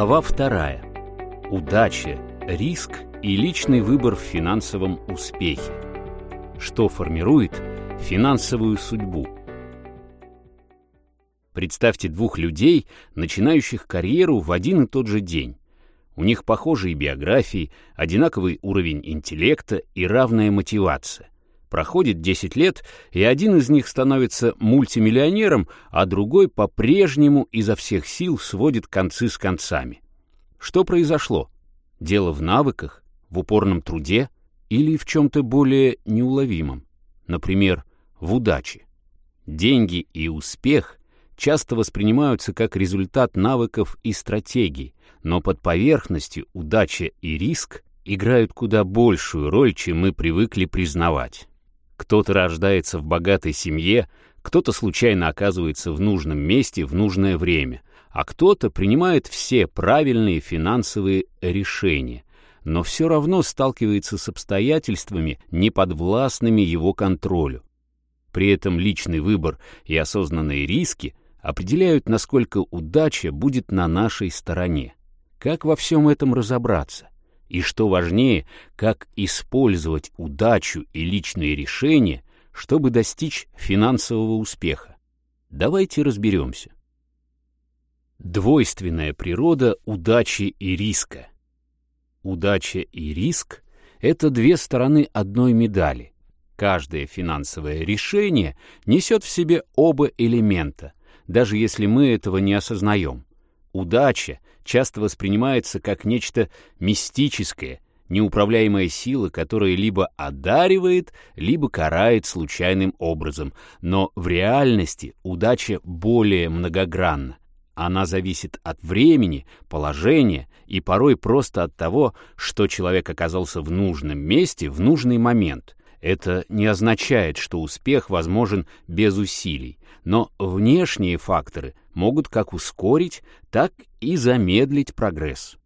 Глава вторая. Удача, риск и личный выбор в финансовом успехе. Что формирует финансовую судьбу? Представьте двух людей, начинающих карьеру в один и тот же день. У них похожие биографии, одинаковый уровень интеллекта и равная мотивация. Проходит 10 лет, и один из них становится мультимиллионером, а другой по-прежнему изо всех сил сводит концы с концами. Что произошло? Дело в навыках, в упорном труде или в чем-то более неуловимом, например, в удаче. Деньги и успех часто воспринимаются как результат навыков и стратегий, но под поверхностью удача и риск играют куда большую роль, чем мы привыкли признавать. Кто-то рождается в богатой семье, кто-то случайно оказывается в нужном месте в нужное время, а кто-то принимает все правильные финансовые решения, но все равно сталкивается с обстоятельствами, неподвластными его контролю. При этом личный выбор и осознанные риски определяют, насколько удача будет на нашей стороне. Как во всем этом разобраться? И что важнее, как использовать удачу и личные решения, чтобы достичь финансового успеха. Давайте разберемся. Двойственная природа удачи и риска. Удача и риск — это две стороны одной медали. Каждое финансовое решение несет в себе оба элемента, даже если мы этого не осознаем. Удача часто воспринимается как нечто мистическое, неуправляемая сила, которая либо одаривает, либо карает случайным образом. Но в реальности удача более многогранна. Она зависит от времени, положения и порой просто от того, что человек оказался в нужном месте в нужный момент. Это не означает, что успех возможен без усилий, но внешние факторы могут как ускорить, так и замедлить прогресс.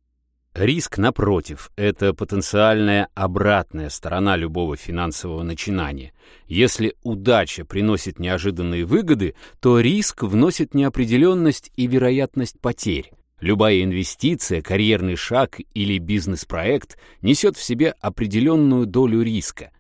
Риск, напротив, это потенциальная обратная сторона любого финансового начинания. Если удача приносит неожиданные выгоды, то риск вносит неопределенность и вероятность потерь. Любая инвестиция, карьерный шаг или бизнес-проект несет в себе определенную долю риска.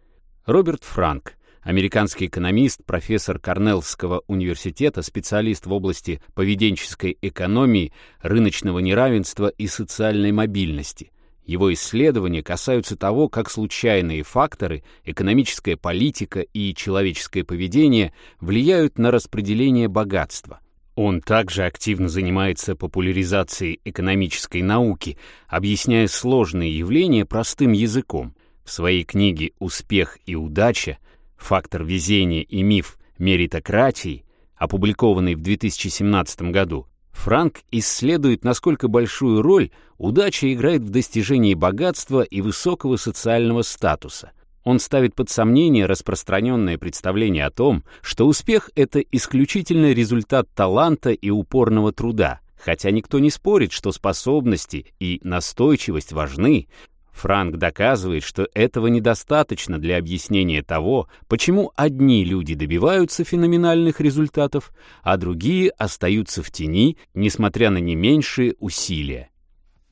Роберт Франк, американский экономист, профессор Корнеллского университета, специалист в области поведенческой экономии, рыночного неравенства и социальной мобильности. Его исследования касаются того, как случайные факторы, экономическая политика и человеческое поведение влияют на распределение богатства. Он также активно занимается популяризацией экономической науки, объясняя сложные явления простым языком. В своей книге «Успех и удача» «Фактор везения и миф меритократии», опубликованный в 2017 году, Франк исследует, насколько большую роль удача играет в достижении богатства и высокого социального статуса. Он ставит под сомнение распространенное представление о том, что успех — это исключительно результат таланта и упорного труда, хотя никто не спорит, что способности и настойчивость важны, Франк доказывает, что этого недостаточно для объяснения того, почему одни люди добиваются феноменальных результатов, а другие остаются в тени, несмотря на не меньшие усилия.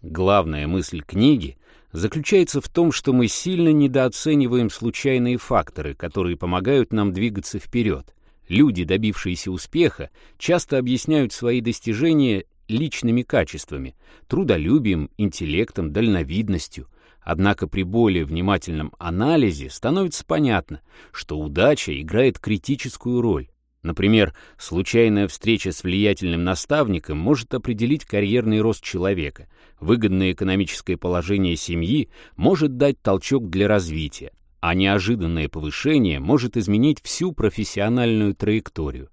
Главная мысль книги заключается в том, что мы сильно недооцениваем случайные факторы, которые помогают нам двигаться вперед. Люди, добившиеся успеха, часто объясняют свои достижения личными качествами, трудолюбием, интеллектом, дальновидностью — Однако при более внимательном анализе становится понятно, что удача играет критическую роль. Например, случайная встреча с влиятельным наставником может определить карьерный рост человека, выгодное экономическое положение семьи может дать толчок для развития, а неожиданное повышение может изменить всю профессиональную траекторию.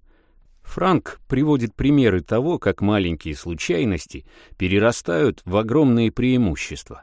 Франк приводит примеры того, как маленькие случайности перерастают в огромные преимущества.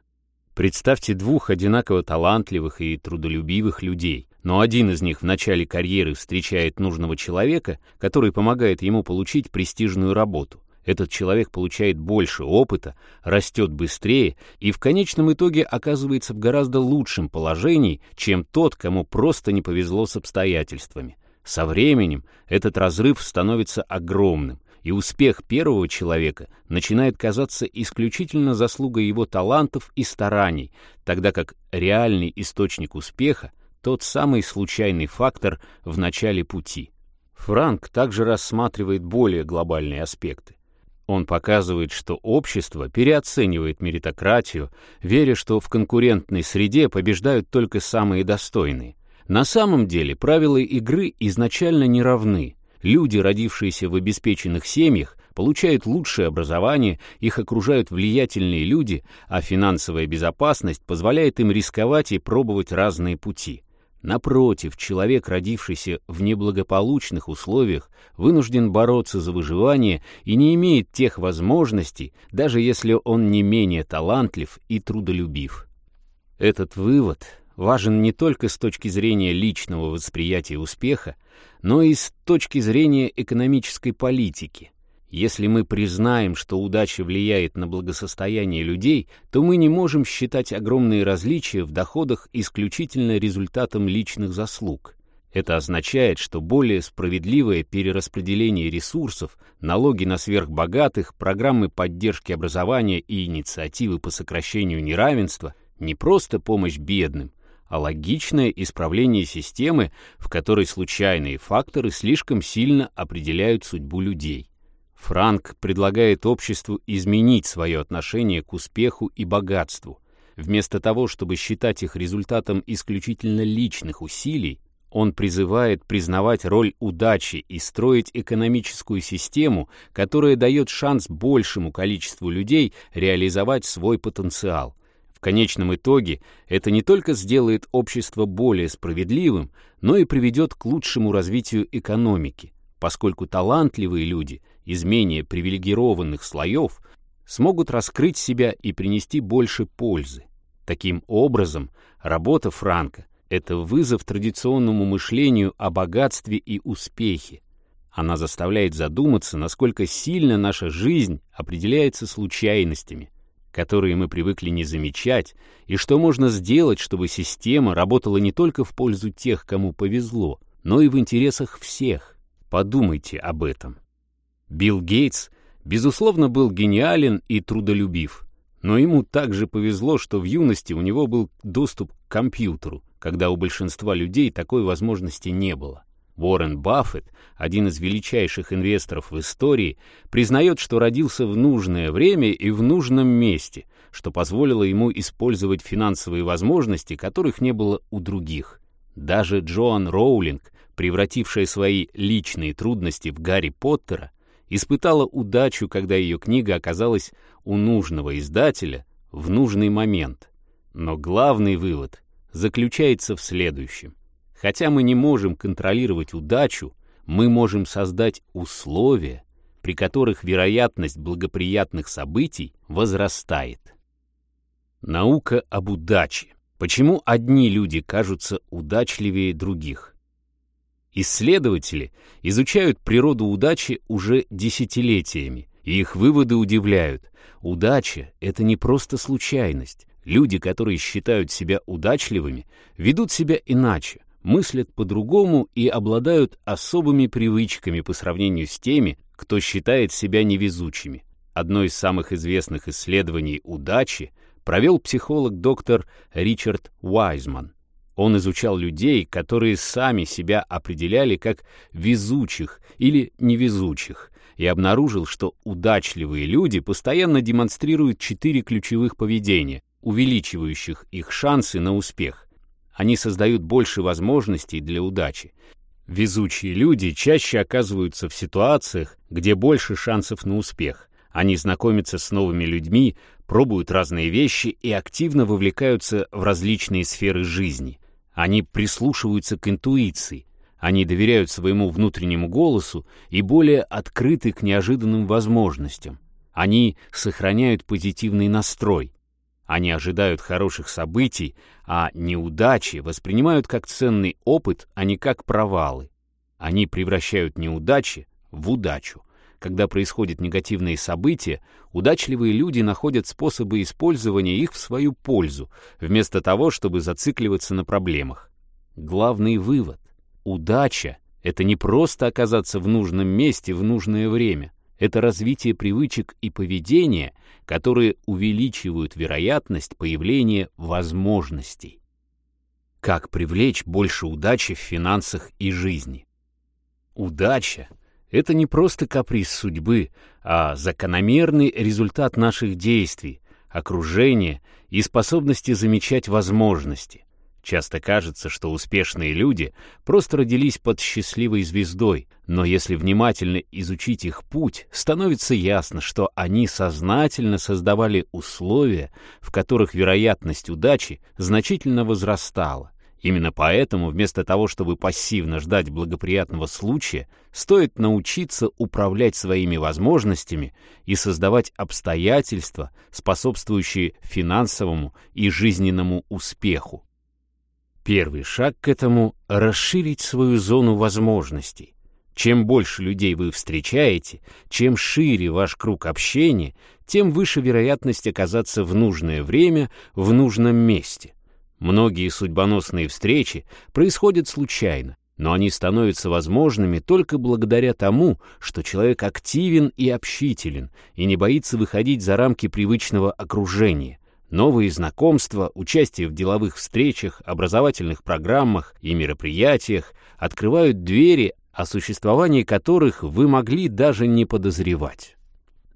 Представьте двух одинаково талантливых и трудолюбивых людей, но один из них в начале карьеры встречает нужного человека, который помогает ему получить престижную работу. Этот человек получает больше опыта, растет быстрее и в конечном итоге оказывается в гораздо лучшем положении, чем тот, кому просто не повезло с обстоятельствами. Со временем этот разрыв становится огромным, и успех первого человека начинает казаться исключительно заслугой его талантов и стараний, тогда как реальный источник успеха — тот самый случайный фактор в начале пути. Франк также рассматривает более глобальные аспекты. Он показывает, что общество переоценивает меритократию, веря, что в конкурентной среде побеждают только самые достойные. На самом деле правила игры изначально не равны. Люди, родившиеся в обеспеченных семьях, получают лучшее образование, их окружают влиятельные люди, а финансовая безопасность позволяет им рисковать и пробовать разные пути. Напротив, человек, родившийся в неблагополучных условиях, вынужден бороться за выживание и не имеет тех возможностей, даже если он не менее талантлив и трудолюбив. Этот вывод важен не только с точки зрения личного восприятия успеха, но и с точки зрения экономической политики. Если мы признаем, что удача влияет на благосостояние людей, то мы не можем считать огромные различия в доходах исключительно результатом личных заслуг. Это означает, что более справедливое перераспределение ресурсов, налоги на сверхбогатых, программы поддержки образования и инициативы по сокращению неравенства не просто помощь бедным, а логичное исправление системы, в которой случайные факторы слишком сильно определяют судьбу людей. Франк предлагает обществу изменить свое отношение к успеху и богатству. Вместо того, чтобы считать их результатом исключительно личных усилий, он призывает признавать роль удачи и строить экономическую систему, которая дает шанс большему количеству людей реализовать свой потенциал. В конечном итоге это не только сделает общество более справедливым, но и приведет к лучшему развитию экономики, поскольку талантливые люди из менее привилегированных слоев смогут раскрыть себя и принести больше пользы. Таким образом, работа Франка — это вызов традиционному мышлению о богатстве и успехе. Она заставляет задуматься, насколько сильно наша жизнь определяется случайностями, которые мы привыкли не замечать, и что можно сделать, чтобы система работала не только в пользу тех, кому повезло, но и в интересах всех. Подумайте об этом. Билл Гейтс, безусловно, был гениален и трудолюбив, но ему также повезло, что в юности у него был доступ к компьютеру, когда у большинства людей такой возможности не было. Уоррен Баффет, один из величайших инвесторов в истории, признает, что родился в нужное время и в нужном месте, что позволило ему использовать финансовые возможности, которых не было у других. Даже Джоан Роулинг, превратившая свои личные трудности в Гарри Поттера, испытала удачу, когда ее книга оказалась у нужного издателя в нужный момент. Но главный вывод заключается в следующем. Хотя мы не можем контролировать удачу, мы можем создать условия, при которых вероятность благоприятных событий возрастает. Наука об удаче. Почему одни люди кажутся удачливее других? Исследователи изучают природу удачи уже десятилетиями, и их выводы удивляют. Удача — это не просто случайность. Люди, которые считают себя удачливыми, ведут себя иначе мыслят по-другому и обладают особыми привычками по сравнению с теми, кто считает себя невезучими. Одно из самых известных исследований удачи провел психолог доктор Ричард Уайзман. Он изучал людей, которые сами себя определяли как везучих или невезучих, и обнаружил, что удачливые люди постоянно демонстрируют четыре ключевых поведения, увеличивающих их шансы на успех. Они создают больше возможностей для удачи. Везучие люди чаще оказываются в ситуациях, где больше шансов на успех. Они знакомятся с новыми людьми, пробуют разные вещи и активно вовлекаются в различные сферы жизни. Они прислушиваются к интуиции, они доверяют своему внутреннему голосу и более открыты к неожиданным возможностям. Они сохраняют позитивный настрой. Они ожидают хороших событий, а неудачи воспринимают как ценный опыт, а не как провалы. Они превращают неудачи в удачу. Когда происходят негативные события, удачливые люди находят способы использования их в свою пользу, вместо того, чтобы зацикливаться на проблемах. Главный вывод. Удача — это не просто оказаться в нужном месте в нужное время. Это развитие привычек и поведения, которые увеличивают вероятность появления возможностей. Как привлечь больше удачи в финансах и жизни? Удача — это не просто каприз судьбы, а закономерный результат наших действий, окружения и способности замечать возможности. Часто кажется, что успешные люди просто родились под счастливой звездой, но если внимательно изучить их путь, становится ясно, что они сознательно создавали условия, в которых вероятность удачи значительно возрастала. Именно поэтому вместо того, чтобы пассивно ждать благоприятного случая, стоит научиться управлять своими возможностями и создавать обстоятельства, способствующие финансовому и жизненному успеху. Первый шаг к этому — расширить свою зону возможностей. Чем больше людей вы встречаете, чем шире ваш круг общения, тем выше вероятность оказаться в нужное время в нужном месте. Многие судьбоносные встречи происходят случайно, но они становятся возможными только благодаря тому, что человек активен и общителен и не боится выходить за рамки привычного окружения — Новые знакомства, участие в деловых встречах, образовательных программах и мероприятиях открывают двери, о существовании которых вы могли даже не подозревать.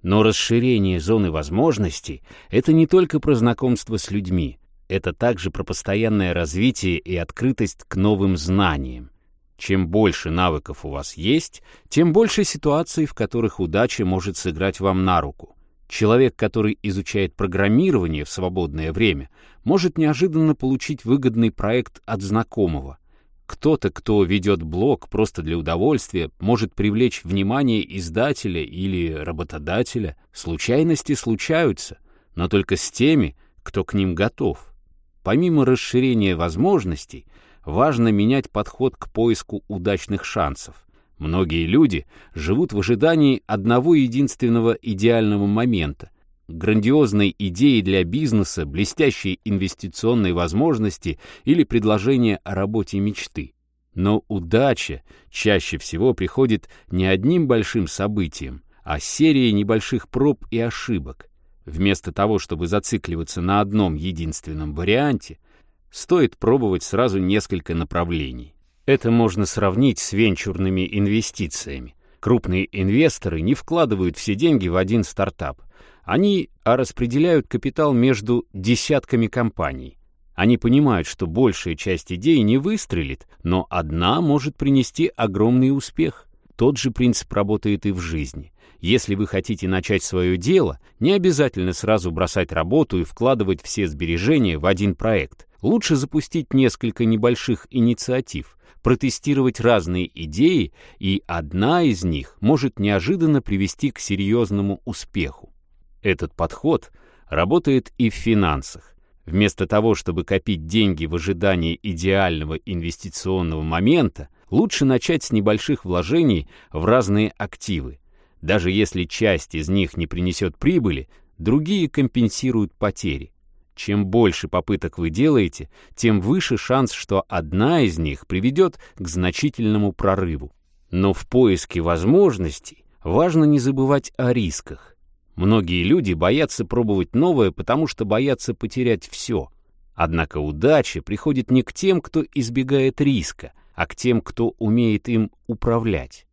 Но расширение зоны возможностей — это не только про знакомство с людьми, это также про постоянное развитие и открытость к новым знаниям. Чем больше навыков у вас есть, тем больше ситуаций, в которых удача может сыграть вам на руку — Человек, который изучает программирование в свободное время, может неожиданно получить выгодный проект от знакомого. Кто-то, кто ведет блог просто для удовольствия, может привлечь внимание издателя или работодателя. Случайности случаются, но только с теми, кто к ним готов. Помимо расширения возможностей, важно менять подход к поиску удачных шансов. Многие люди живут в ожидании одного единственного идеального момента, грандиозной идеи для бизнеса, блестящей инвестиционной возможности или предложения о работе мечты. Но удача чаще всего приходит не одним большим событием, а серией небольших проб и ошибок. Вместо того, чтобы зацикливаться на одном единственном варианте, стоит пробовать сразу несколько направлений. Это можно сравнить с венчурными инвестициями. Крупные инвесторы не вкладывают все деньги в один стартап. Они распределяют капитал между десятками компаний. Они понимают, что большая часть идей не выстрелит, но одна может принести огромный успех. Тот же принцип работает и в жизни. Если вы хотите начать свое дело, не обязательно сразу бросать работу и вкладывать все сбережения в один проект. Лучше запустить несколько небольших инициатив, протестировать разные идеи, и одна из них может неожиданно привести к серьезному успеху. Этот подход работает и в финансах. Вместо того, чтобы копить деньги в ожидании идеального инвестиционного момента, лучше начать с небольших вложений в разные активы. Даже если часть из них не принесет прибыли, другие компенсируют потери. Чем больше попыток вы делаете, тем выше шанс, что одна из них приведет к значительному прорыву. Но в поиске возможностей важно не забывать о рисках. Многие люди боятся пробовать новое, потому что боятся потерять все. Однако удача приходит не к тем, кто избегает риска, а к тем, кто умеет им управлять.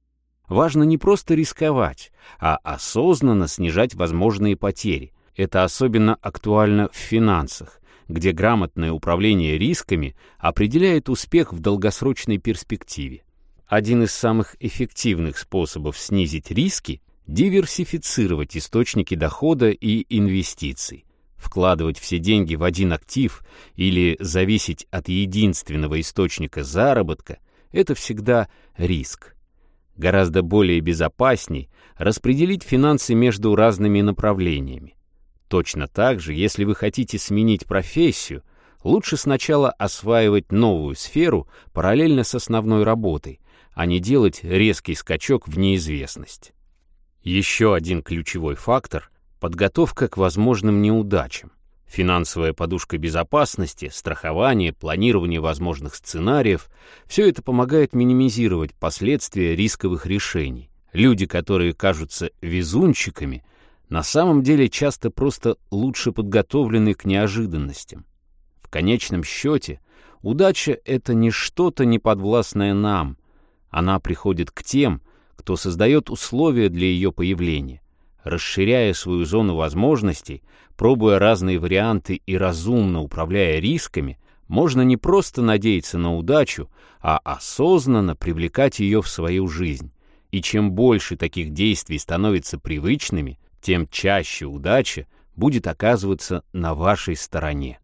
Важно не просто рисковать, а осознанно снижать возможные потери, это особенно актуально в финансах, где грамотное управление рисками определяет успех в долгосрочной перспективе. Один из самых эффективных способов снизить риски – диверсифицировать источники дохода и инвестиций. Вкладывать все деньги в один актив или зависеть от единственного источника заработка – это всегда риск. Гораздо более безопасней распределить финансы между разными направлениями. Точно так же, если вы хотите сменить профессию, лучше сначала осваивать новую сферу параллельно с основной работой, а не делать резкий скачок в неизвестность. Еще один ключевой фактор — подготовка к возможным неудачам. Финансовая подушка безопасности, страхование, планирование возможных сценариев — все это помогает минимизировать последствия рисковых решений. Люди, которые кажутся везунчиками, на самом деле часто просто лучше подготовлены к неожиданностям. В конечном счете, удача — это не что-то неподвластное нам. Она приходит к тем, кто создает условия для ее появления, расширяя свою зону возможностей, пробуя разные варианты и разумно управляя рисками, можно не просто надеяться на удачу, а осознанно привлекать ее в свою жизнь. И чем больше таких действий становится привычными, тем чаще удача будет оказываться на вашей стороне.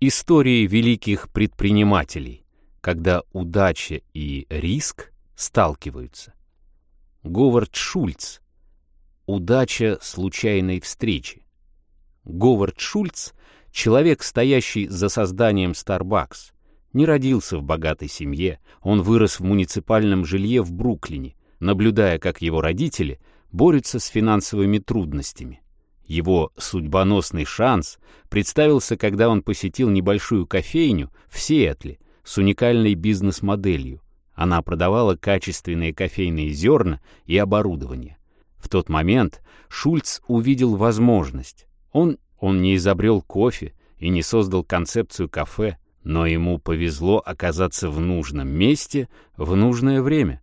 Истории великих предпринимателей, когда удача и риск сталкиваются. Говард Шульц. Удача случайной встречи. Говард Шульц — человек, стоящий за созданием Starbucks. Не родился в богатой семье, он вырос в муниципальном жилье в Бруклине, наблюдая, как его родители борются с финансовыми трудностями. Его судьбоносный шанс представился, когда он посетил небольшую кофейню в Сиэтле с уникальной бизнес-моделью. Она продавала качественные кофейные зерна и оборудование. В тот момент Шульц увидел возможность. Он, он не изобрел кофе и не создал концепцию кафе, но ему повезло оказаться в нужном месте в нужное время.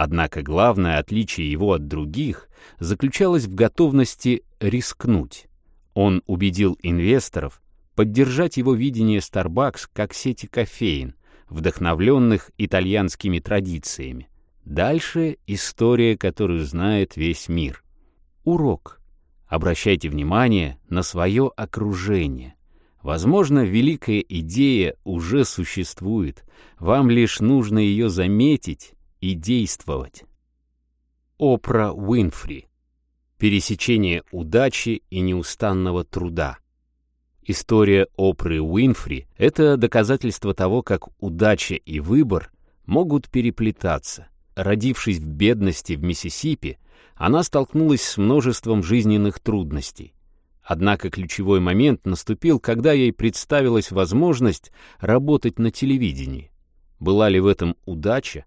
Однако главное отличие его от других заключалось в готовности рискнуть. Он убедил инвесторов поддержать его видение Starbucks как сети кофеин, вдохновленных итальянскими традициями. Дальше история, которую знает весь мир. Урок. Обращайте внимание на свое окружение. Возможно, великая идея уже существует, вам лишь нужно ее заметить и действовать. Опра Уинфри. Пересечение удачи и неустанного труда. История Опры Уинфри — это доказательство того, как удача и выбор могут переплетаться. Родившись в бедности в Миссисипи, она столкнулась с множеством жизненных трудностей. Однако ключевой момент наступил, когда ей представилась возможность работать на телевидении. Была ли в этом удача?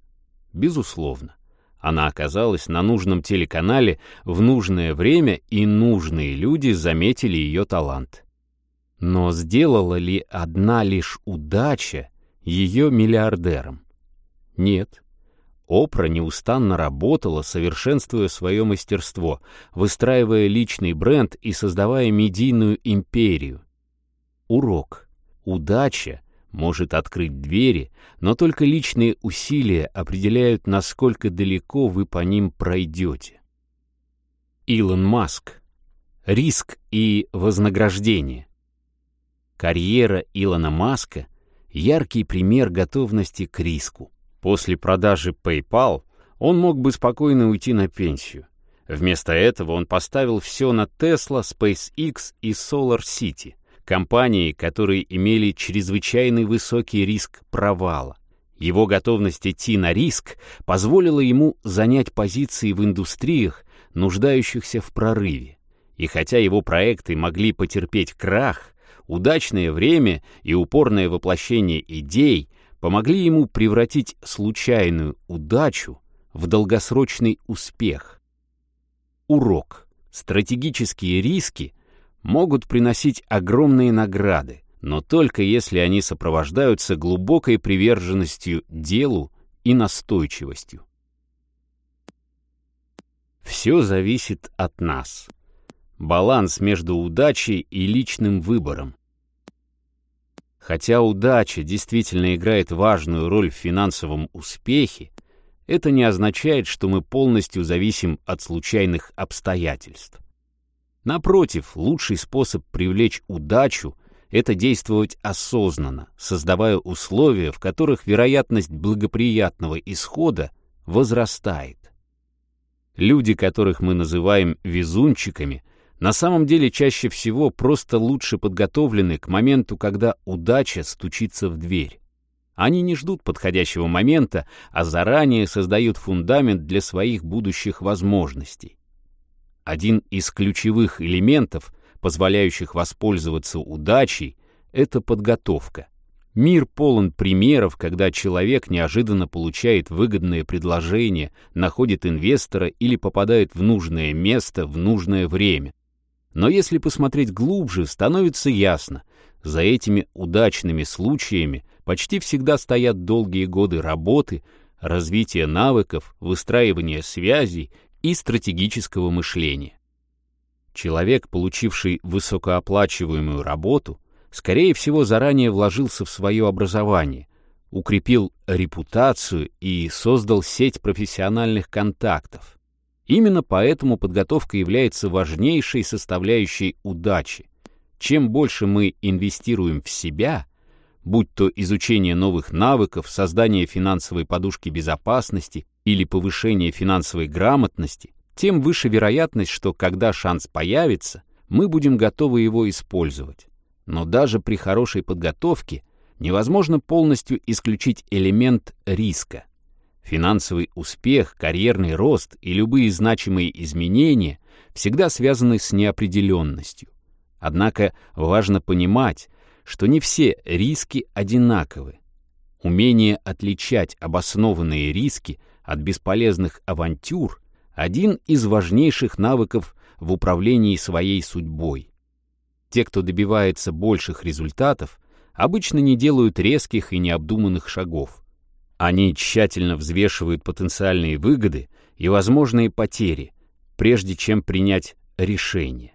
Безусловно. Она оказалась на нужном телеканале в нужное время, и нужные люди заметили ее талант. Но сделала ли одна лишь удача ее миллиардером? Нет. Опра неустанно работала, совершенствуя свое мастерство, выстраивая личный бренд и создавая медийную империю. Урок. Удача может открыть двери, но только личные усилия определяют, насколько далеко вы по ним пройдете. Илон Маск. Риск и вознаграждение. Карьера Илона Маска — яркий пример готовности к риску. После продажи PayPal он мог бы спокойно уйти на пенсию. Вместо этого он поставил все на Tesla, SpaceX и Solar City, компании, которые имели чрезвычайный высокий риск провала. Его готовность идти на риск позволила ему занять позиции в индустриях, нуждающихся в прорыве. И хотя его проекты могли потерпеть крах, Удачное время и упорное воплощение идей помогли ему превратить случайную удачу в долгосрочный успех. Урок. Стратегические риски могут приносить огромные награды, но только если они сопровождаются глубокой приверженностью делу и настойчивостью. Все зависит от нас. Баланс между удачей и личным выбором. Хотя удача действительно играет важную роль в финансовом успехе, это не означает, что мы полностью зависим от случайных обстоятельств. Напротив, лучший способ привлечь удачу — это действовать осознанно, создавая условия, в которых вероятность благоприятного исхода возрастает. Люди, которых мы называем везунчиками, на самом деле чаще всего просто лучше подготовлены к моменту, когда удача стучится в дверь. Они не ждут подходящего момента, а заранее создают фундамент для своих будущих возможностей. Один из ключевых элементов, позволяющих воспользоваться удачей, это подготовка. Мир полон примеров, когда человек неожиданно получает выгодное предложение, находит инвестора или попадает в нужное место в нужное время. Но если посмотреть глубже, становится ясно, за этими удачными случаями почти всегда стоят долгие годы работы, развития навыков, выстраивания связей и стратегического мышления. Человек, получивший высокооплачиваемую работу, скорее всего, заранее вложился в свое образование, укрепил репутацию и создал сеть профессиональных контактов. Именно поэтому подготовка является важнейшей составляющей удачи. Чем больше мы инвестируем в себя, будь то изучение новых навыков, создание финансовой подушки безопасности или повышение финансовой грамотности, тем выше вероятность, что когда шанс появится, мы будем готовы его использовать. Но даже при хорошей подготовке невозможно полностью исключить элемент риска. Финансовый успех, карьерный рост и любые значимые изменения всегда связаны с неопределенностью. Однако важно понимать, что не все риски одинаковы. Умение отличать обоснованные риски от бесполезных авантюр – один из важнейших навыков в управлении своей судьбой. Те, кто добивается больших результатов, обычно не делают резких и необдуманных шагов. Они тщательно взвешивают потенциальные выгоды и возможные потери, прежде чем принять решение.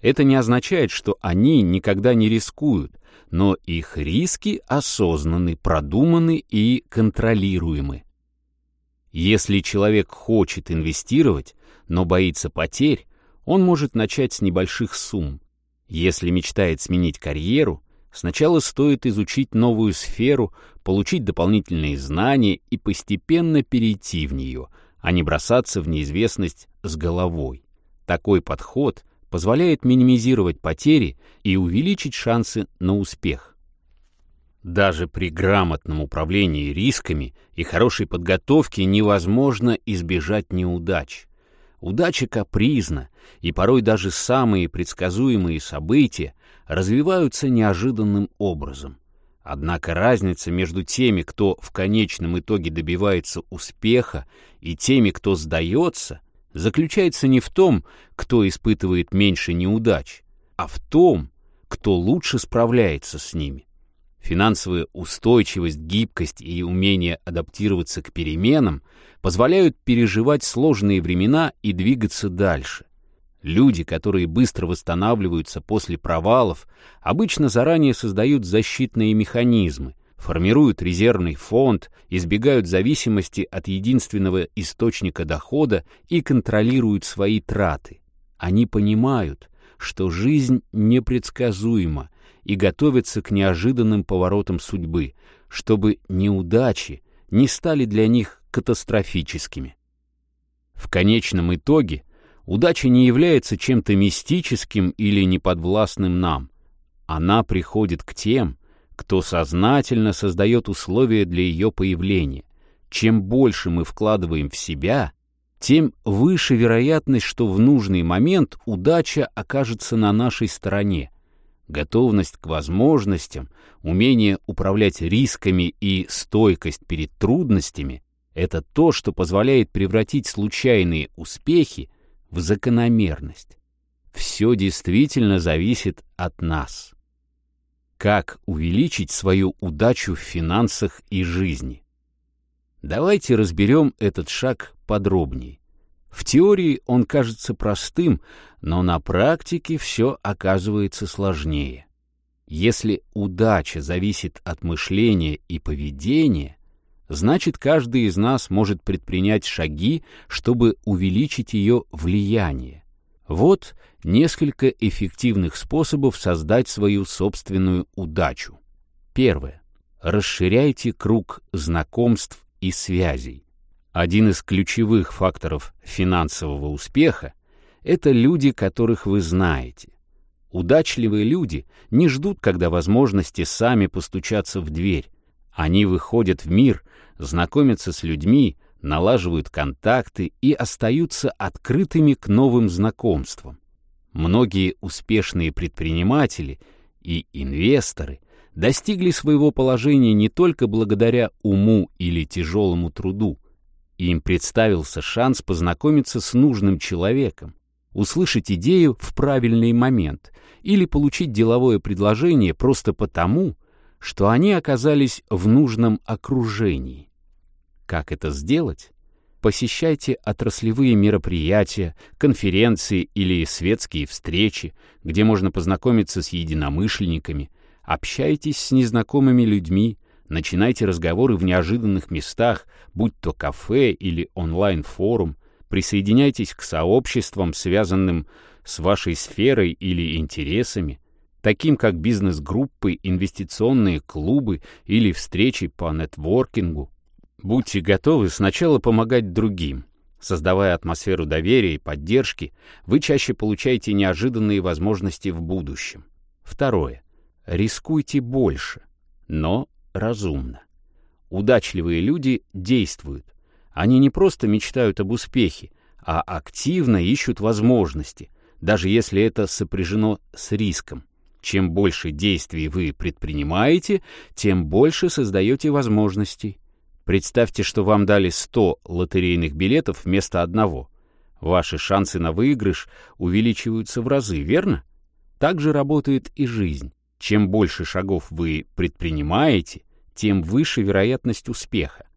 Это не означает, что они никогда не рискуют, но их риски осознаны, продуманы и контролируемы. Если человек хочет инвестировать, но боится потерь, он может начать с небольших сумм. Если мечтает сменить карьеру, сначала стоит изучить новую сферу, получить дополнительные знания и постепенно перейти в нее, а не бросаться в неизвестность с головой. Такой подход позволяет минимизировать потери и увеличить шансы на успех. Даже при грамотном управлении рисками и хорошей подготовке невозможно избежать неудач. Удача капризна, и порой даже самые предсказуемые события развиваются неожиданным образом. Однако разница между теми, кто в конечном итоге добивается успеха, и теми, кто сдается, заключается не в том, кто испытывает меньше неудач, а в том, кто лучше справляется с ними. Финансовая устойчивость, гибкость и умение адаптироваться к переменам позволяют переживать сложные времена и двигаться дальше. Люди, которые быстро восстанавливаются после провалов, обычно заранее создают защитные механизмы, формируют резервный фонд, избегают зависимости от единственного источника дохода и контролируют свои траты. Они понимают, что жизнь непредсказуема и готовятся к неожиданным поворотам судьбы, чтобы неудачи не стали для них катастрофическими. В конечном итоге удача не является чем-то мистическим или неподвластным нам. Она приходит к тем, кто сознательно создает условия для ее появления. Чем больше мы вкладываем в себя, тем выше вероятность, что в нужный момент удача окажется на нашей стороне. Готовность к возможностям, умение управлять рисками и стойкость перед трудностями — это то, что позволяет превратить случайные успехи в закономерность. Все действительно зависит от нас. Как увеличить свою удачу в финансах и жизни? Давайте разберем этот шаг подробнее. В теории он кажется простым, но на практике все оказывается сложнее. Если удача зависит от мышления и поведения, значит каждый из нас может предпринять шаги, чтобы увеличить ее влияние. Вот несколько эффективных способов создать свою собственную удачу. Первое. Расширяйте круг знакомств и связей. Один из ключевых факторов финансового успеха – это люди, которых вы знаете. Удачливые люди не ждут, когда возможности сами постучатся в дверь. Они выходят в мир, знакомятся с людьми, налаживают контакты и остаются открытыми к новым знакомствам. Многие успешные предприниматели и инвесторы достигли своего положения не только благодаря уму или тяжелому труду. Им представился шанс познакомиться с нужным человеком, услышать идею в правильный момент или получить деловое предложение просто потому, что они оказались в нужном окружении. Как это сделать? Посещайте отраслевые мероприятия, конференции или светские встречи, где можно познакомиться с единомышленниками, общайтесь с незнакомыми людьми, начинайте разговоры в неожиданных местах, будь то кафе или онлайн-форум, присоединяйтесь к сообществам, связанным с вашей сферой или интересами, таким как бизнес-группы, инвестиционные клубы или встречи по нетворкингу. Будьте готовы сначала помогать другим. Создавая атмосферу доверия и поддержки, вы чаще получаете неожиданные возможности в будущем. Второе. Рискуйте больше, но разумно. Удачливые люди действуют. Они не просто мечтают об успехе, а активно ищут возможности, даже если это сопряжено с риском. Чем больше действий вы предпринимаете, тем больше создаете возможностей. Представьте, что вам дали 100 лотерейных билетов вместо одного. Ваши шансы на выигрыш увеличиваются в разы, верно? Так же работает и жизнь. Чем больше шагов вы предпринимаете, тем выше вероятность успеха.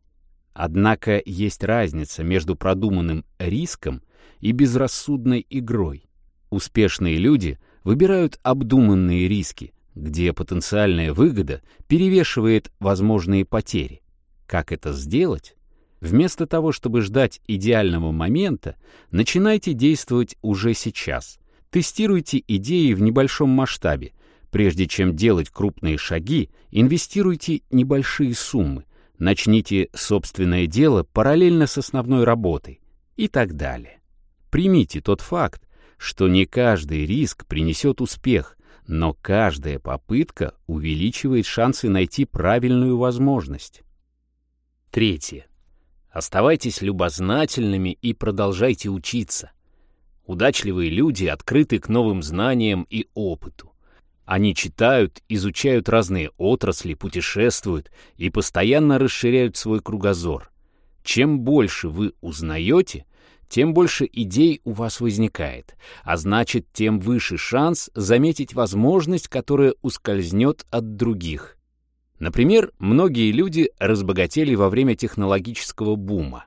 Однако есть разница между продуманным риском и безрассудной игрой. Успешные люди выбирают обдуманные риски, где потенциальная выгода перевешивает возможные потери. Как это сделать? Вместо того, чтобы ждать идеального момента, начинайте действовать уже сейчас. Тестируйте идеи в небольшом масштабе. Прежде чем делать крупные шаги, инвестируйте небольшие суммы. Начните собственное дело параллельно с основной работой и так далее. Примите тот факт, что не каждый риск принесет успех, но каждая попытка увеличивает шансы найти правильную возможность. Третье. Оставайтесь любознательными и продолжайте учиться. Удачливые люди открыты к новым знаниям и опыту. Они читают, изучают разные отрасли, путешествуют и постоянно расширяют свой кругозор. Чем больше вы узнаете, тем больше идей у вас возникает, а значит, тем выше шанс заметить возможность, которая ускользнет от других. Например, многие люди разбогатели во время технологического бума.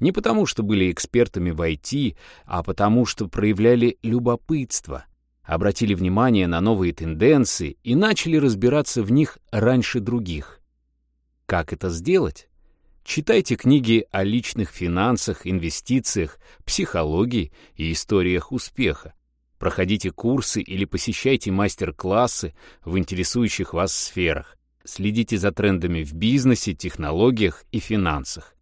Не потому, что были экспертами в IT, а потому, что проявляли любопытство, обратили внимание на новые тенденции и начали разбираться в них раньше других. Как это сделать? Читайте книги о личных финансах, инвестициях, психологии и историях успеха. Проходите курсы или посещайте мастер-классы в интересующих вас сферах. Следите за трендами в бизнесе, технологиях и финансах.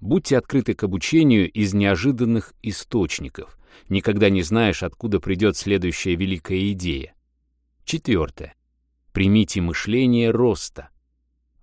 Будьте открыты к обучению из неожиданных источников. Никогда не знаешь, откуда придет следующая великая идея. Четвертое. Примите мышление роста.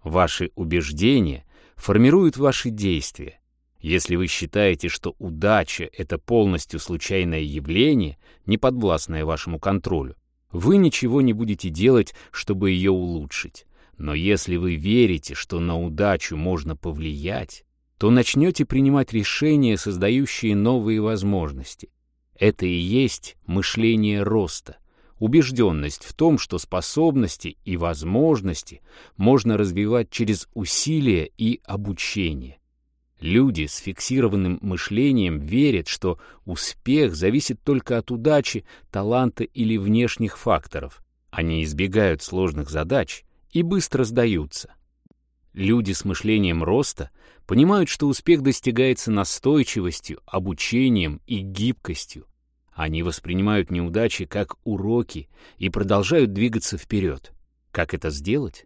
Ваши убеждения формируют ваши действия. Если вы считаете, что удача — это полностью случайное явление, не подвластное вашему контролю, вы ничего не будете делать, чтобы ее улучшить. Но если вы верите, что на удачу можно повлиять, то начнете принимать решения, создающие новые возможности. Это и есть мышление роста, убежденность в том, что способности и возможности можно развивать через усилия и обучение. Люди с фиксированным мышлением верят, что успех зависит только от удачи, таланта или внешних факторов. Они избегают сложных задач и быстро сдаются. Люди с мышлением роста понимают, что успех достигается настойчивостью, обучением и гибкостью. Они воспринимают неудачи как уроки и продолжают двигаться вперед. Как это сделать?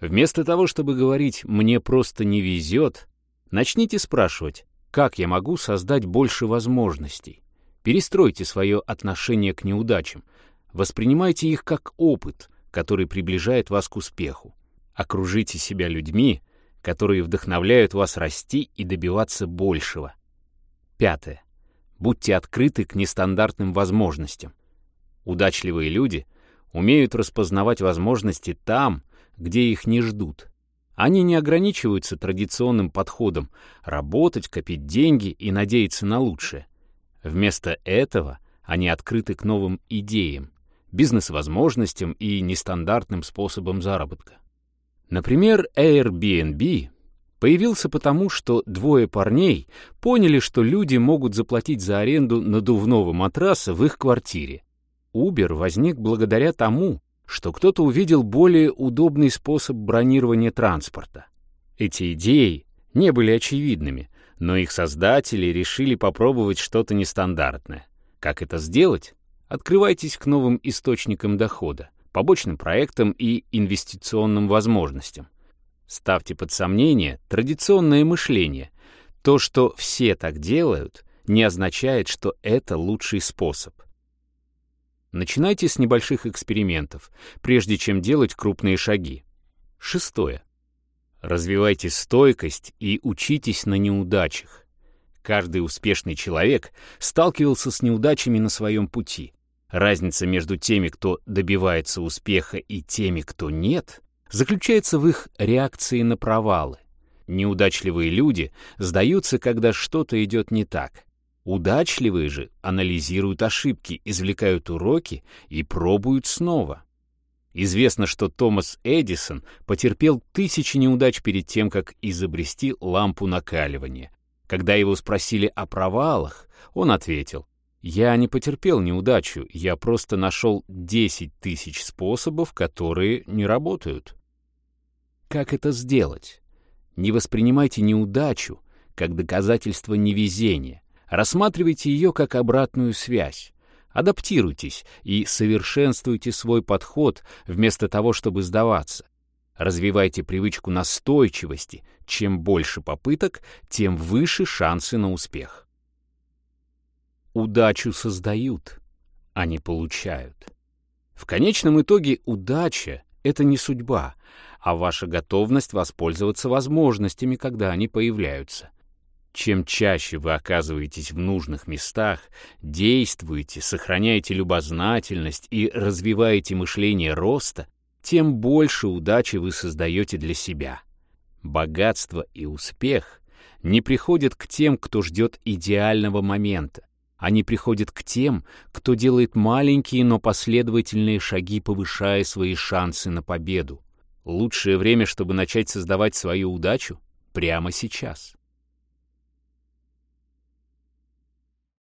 Вместо того, чтобы говорить «мне просто не везет», начните спрашивать «как я могу создать больше возможностей?» Перестройте свое отношение к неудачам, воспринимайте их как опыт — который приближает вас к успеху. Окружите себя людьми, которые вдохновляют вас расти и добиваться большего. Пятое. Будьте открыты к нестандартным возможностям. Удачливые люди умеют распознавать возможности там, где их не ждут. Они не ограничиваются традиционным подходом работать, копить деньги и надеяться на лучшее. Вместо этого они открыты к новым идеям, бизнес-возможностям и нестандартным способам заработка. Например, Airbnb появился потому, что двое парней поняли, что люди могут заплатить за аренду надувного матраса в их квартире. Uber возник благодаря тому, что кто-то увидел более удобный способ бронирования транспорта. Эти идеи не были очевидными, но их создатели решили попробовать что-то нестандартное. Как это сделать? Открывайтесь к новым источникам дохода, побочным проектам и инвестиционным возможностям. Ставьте под сомнение традиционное мышление. То, что все так делают, не означает, что это лучший способ. Начинайте с небольших экспериментов, прежде чем делать крупные шаги. Шестое. Развивайте стойкость и учитесь на неудачах. Каждый успешный человек сталкивался с неудачами на своем пути. Разница между теми, кто добивается успеха, и теми, кто нет, заключается в их реакции на провалы. Неудачливые люди сдаются, когда что-то идет не так. Удачливые же анализируют ошибки, извлекают уроки и пробуют снова. Известно, что Томас Эдисон потерпел тысячи неудач перед тем, как изобрести лампу накаливания. Когда его спросили о провалах, он ответил, «Я не потерпел неудачу, я просто нашел 10 тысяч способов, которые не работают». Как это сделать? Не воспринимайте неудачу как доказательство невезения. Рассматривайте ее как обратную связь. Адаптируйтесь и совершенствуйте свой подход вместо того, чтобы сдаваться. Развивайте привычку настойчивости. Чем больше попыток, тем выше шансы на успех. Удачу создают, а не получают. В конечном итоге удача — это не судьба, а ваша готовность воспользоваться возможностями, когда они появляются. Чем чаще вы оказываетесь в нужных местах, действуете, сохраняете любознательность и развиваете мышление роста, тем больше удачи вы создаете для себя. Богатство и успех не приходят к тем, кто ждет идеального момента. Они приходят к тем, кто делает маленькие, но последовательные шаги, повышая свои шансы на победу. Лучшее время, чтобы начать создавать свою удачу, прямо сейчас.